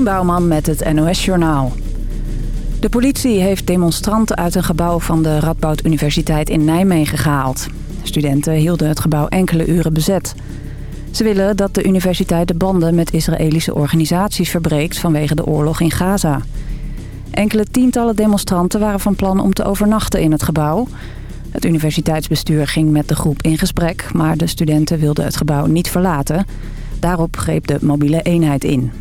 Bouwman met het NOS Journaal. De politie heeft demonstranten uit een gebouw van de Radboud Universiteit in Nijmegen gehaald. Studenten hielden het gebouw enkele uren bezet. Ze willen dat de universiteit de banden met Israëlische organisaties verbreekt vanwege de oorlog in Gaza. Enkele tientallen demonstranten waren van plan om te overnachten in het gebouw. Het universiteitsbestuur ging met de groep in gesprek, maar de studenten wilden het gebouw niet verlaten. Daarop greep de mobiele eenheid in.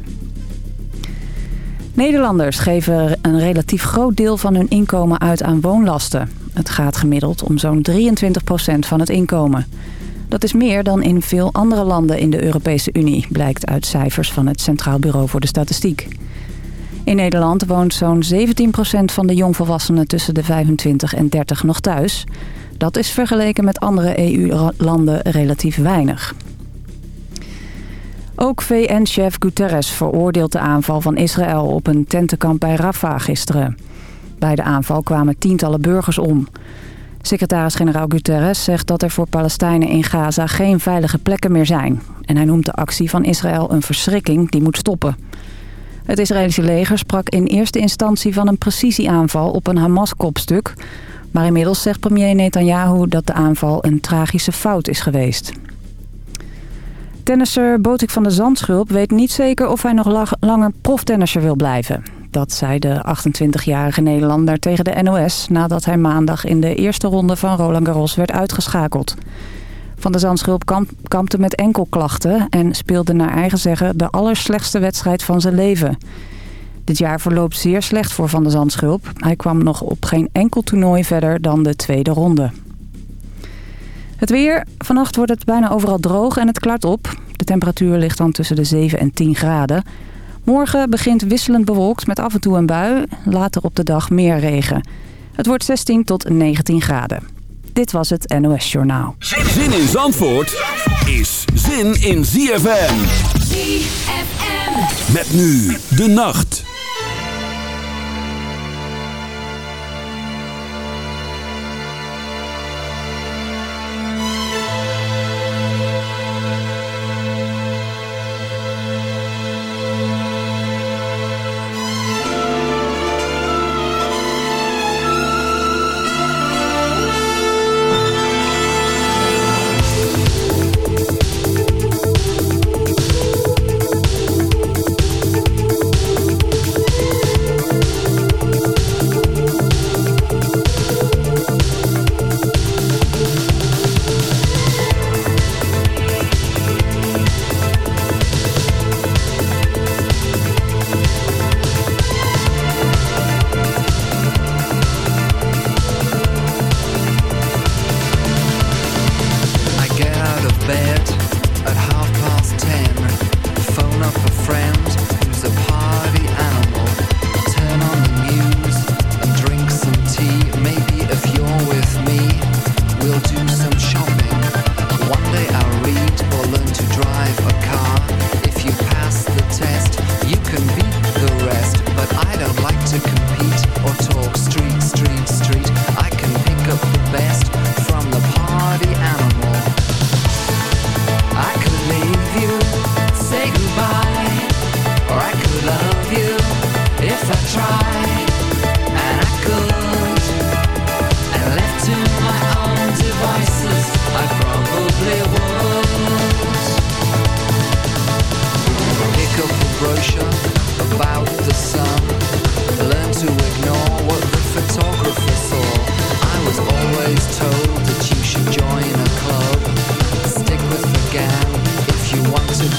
Nederlanders geven een relatief groot deel van hun inkomen uit aan woonlasten. Het gaat gemiddeld om zo'n 23% van het inkomen. Dat is meer dan in veel andere landen in de Europese Unie... blijkt uit cijfers van het Centraal Bureau voor de Statistiek. In Nederland woont zo'n 17% van de jongvolwassenen tussen de 25 en 30 nog thuis. Dat is vergeleken met andere EU-landen relatief weinig. Ook VN-chef Guterres veroordeelt de aanval van Israël op een tentenkamp bij Rafah gisteren. Bij de aanval kwamen tientallen burgers om. Secretaris-generaal Guterres zegt dat er voor Palestijnen in Gaza geen veilige plekken meer zijn. En hij noemt de actie van Israël een verschrikking die moet stoppen. Het Israëlische leger sprak in eerste instantie van een precisieaanval op een Hamas-kopstuk. Maar inmiddels zegt premier Netanyahu dat de aanval een tragische fout is geweest. Tennisser Botik van de Zandschulp weet niet zeker of hij nog langer proftennisser wil blijven. Dat zei de 28-jarige Nederlander tegen de NOS... nadat hij maandag in de eerste ronde van Roland Garros werd uitgeschakeld. Van de Zandschulp kamp, kampte met enkelklachten... en speelde naar eigen zeggen de allerslechtste wedstrijd van zijn leven. Dit jaar verloopt zeer slecht voor Van de Zandschulp. Hij kwam nog op geen enkel toernooi verder dan de tweede ronde. Het weer. Vannacht wordt het bijna overal droog en het klaart op. De temperatuur ligt dan tussen de 7 en 10 graden. Morgen begint wisselend bewolkt met af en toe een bui. Later op de dag meer regen. Het wordt 16 tot 19 graden. Dit was het NOS Journaal. Zin in Zandvoort is zin in ZFM. ZFM. Met nu de nacht.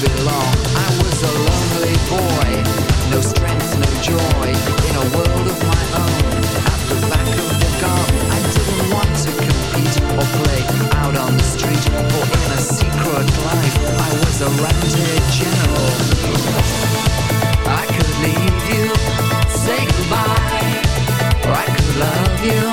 belong. I was a lonely boy, no strength, no joy, in a world of my own. At the back of the garden, I didn't want to compete or play out on the street or in a secret life. I was a rented general. I could leave you, say goodbye, or I could love you.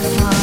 Hard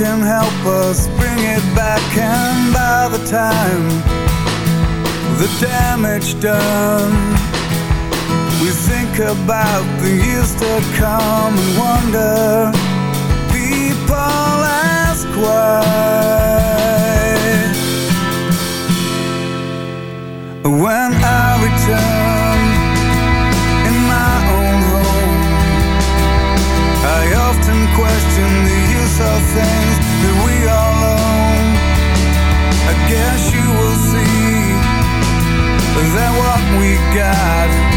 can help us bring it back. And by the time the damage done, we think about the years to come and wonder. People ask why. When I return in my own home, I often question are things that we all own. I guess you will see that what we got.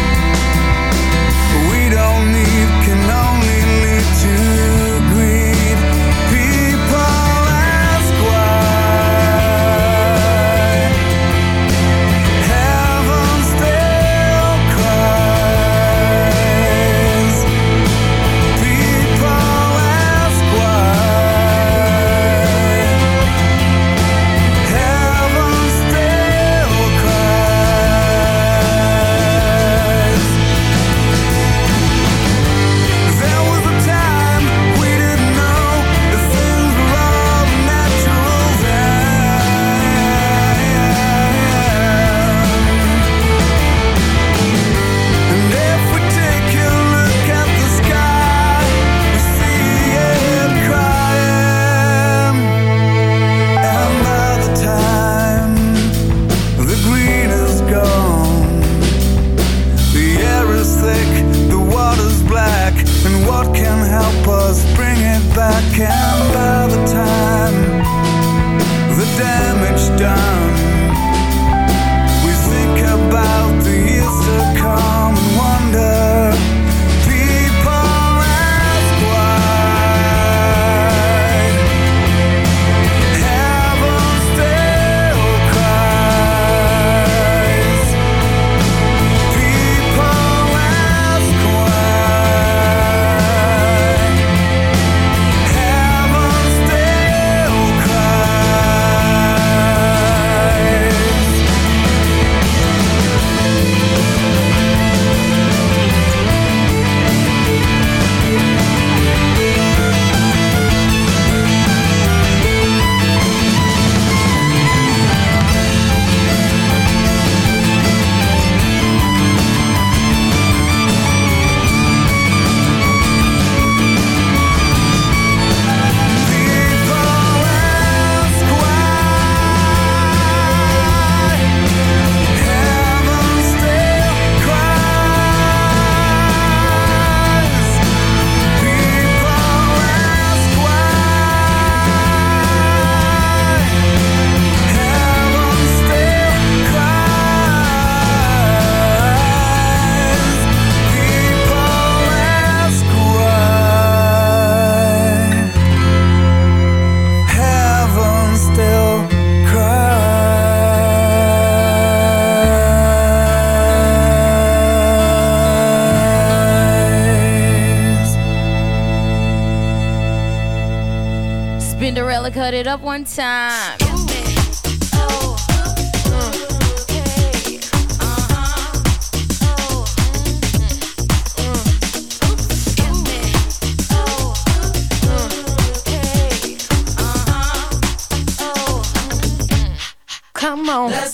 Spinderella cut it up one time. Come on. Let's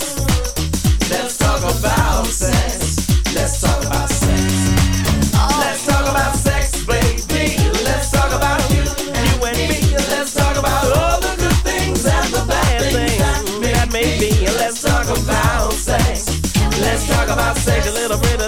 Sex.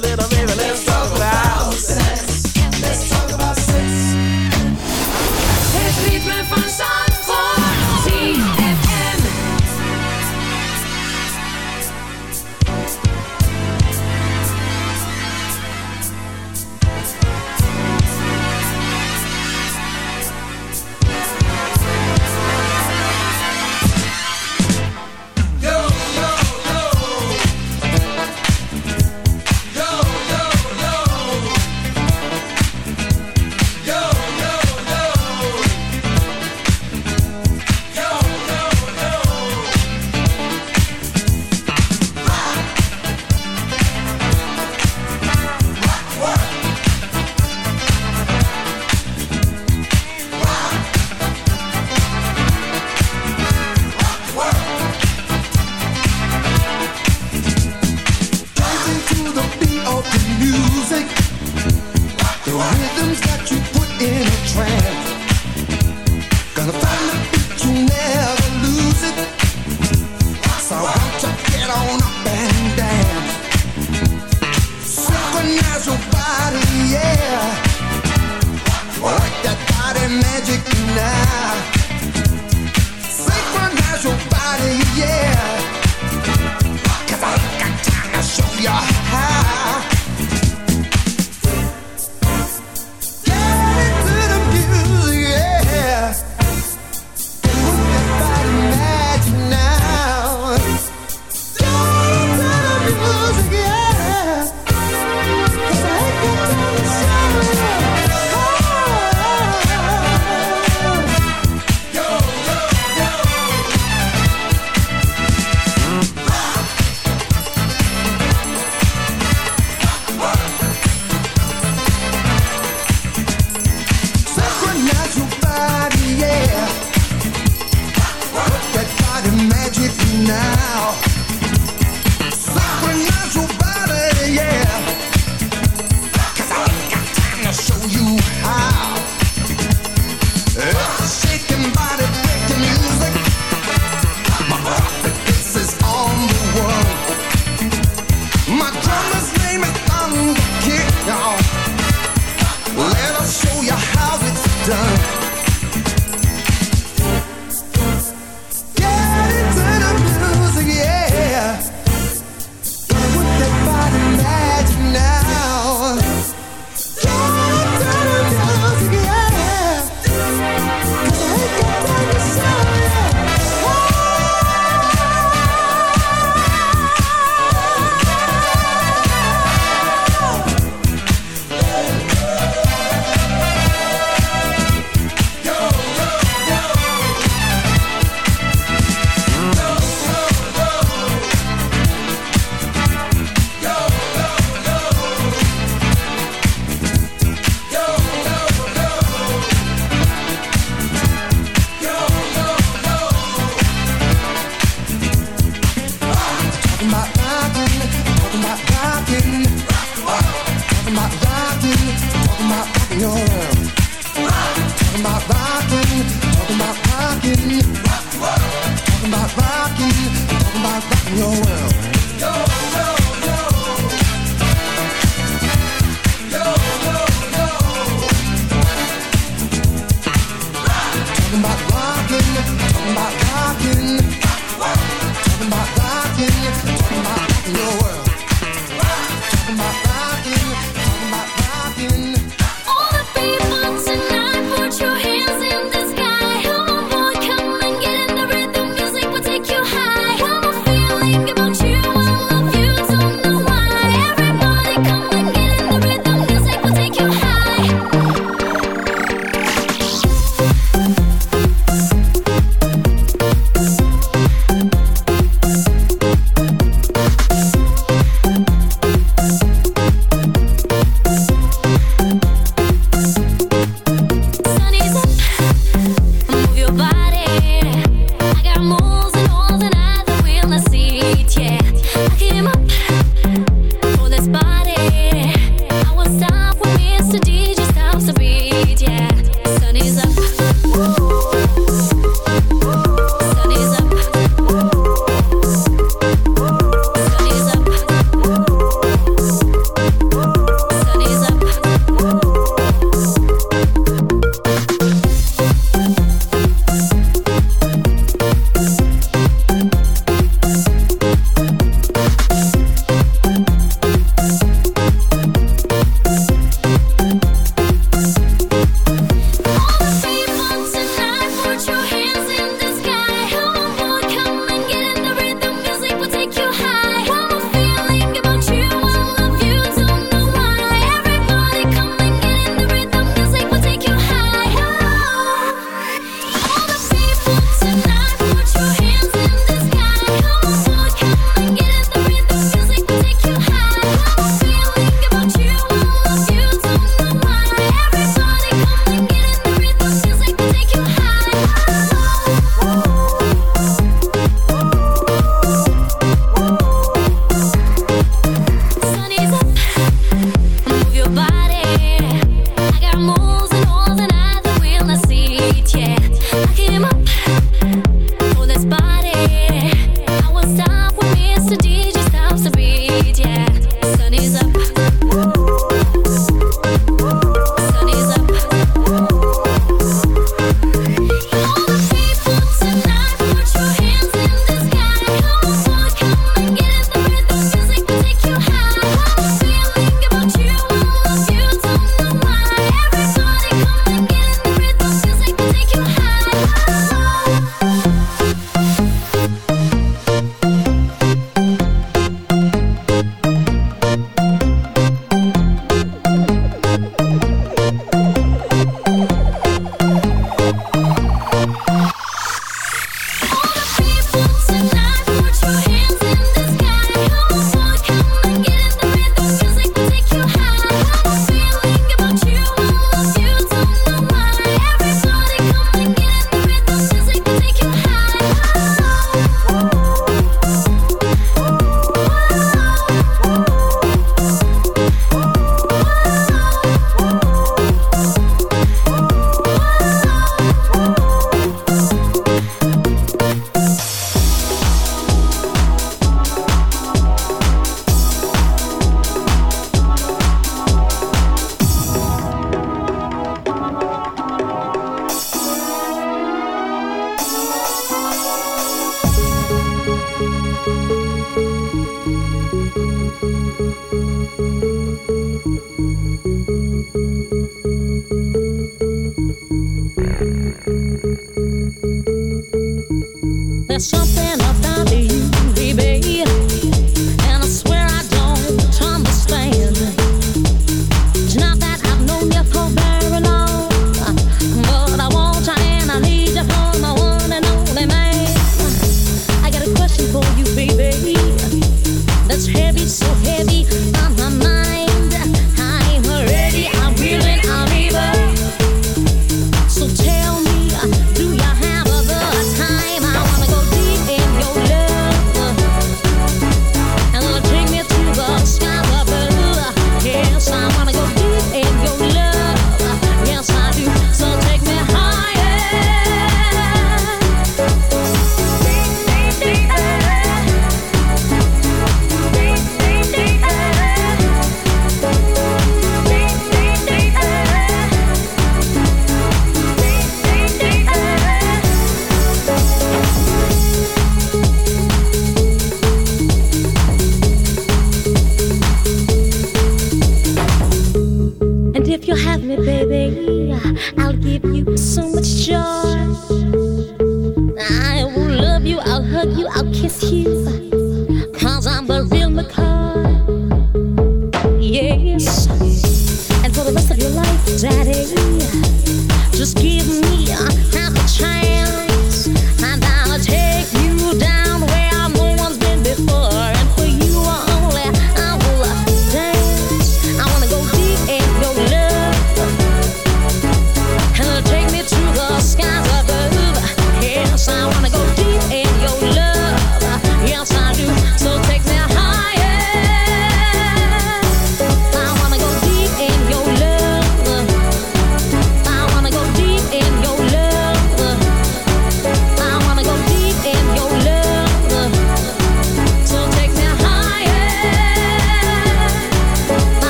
There's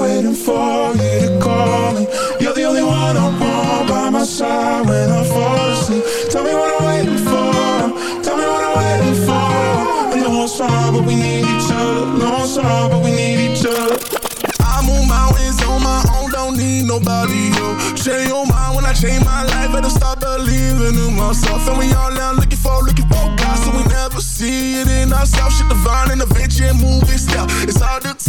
waiting for you to call me. You're the only one I want by my side when I fall asleep. Tell me what I'm waiting for. Tell me what I'm waiting for. I know it's wrong, but we need each other. No, it's wrong, but we need each other. I move mountains on my own, don't need nobody, yo. Change your mind when I change my life, better start believing in myself. And we all now looking for, looking for God, so we never see it in ourselves. Shit divine and movie style. It's hard to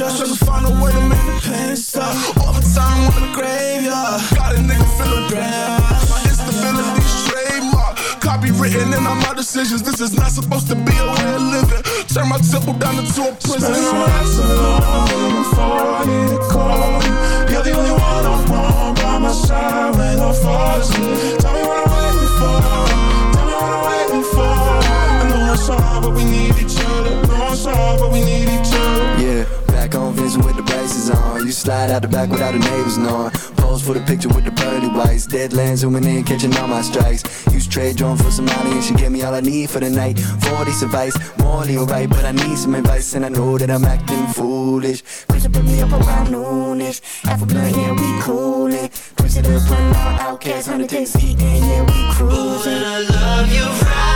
raindrops, trying to find a way to make the pain stop. All the Overtime on the graveyard, got a nigga feeling bad. My instability trademark, copywritten in all my decisions. This is not supposed to be a way of living. Turn my temple down into a prison. All my nights alone, waiting for you to call. You're the only one I want by my side when I fall asleep. Tell me what I'm waiting for. Tell me what I'm waiting for. I know it's hard, but we need each other. I know it's hard, but we need each other. Slide out the back without the neighbors knowing. Pose for the picture with the pearly whites. Deadlands zooming in, catching all my strikes. Use trade drone for some money and she gave me all I need for the night. 40 advice, morally alright, but I need some advice and I know that I'm acting foolish. Push put me up around noonish. Half a blunt, yeah, we coolin'. Push it up, put all outcasts, 100 days eating, yeah, we cruising. I love you right,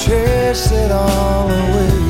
chase it all away.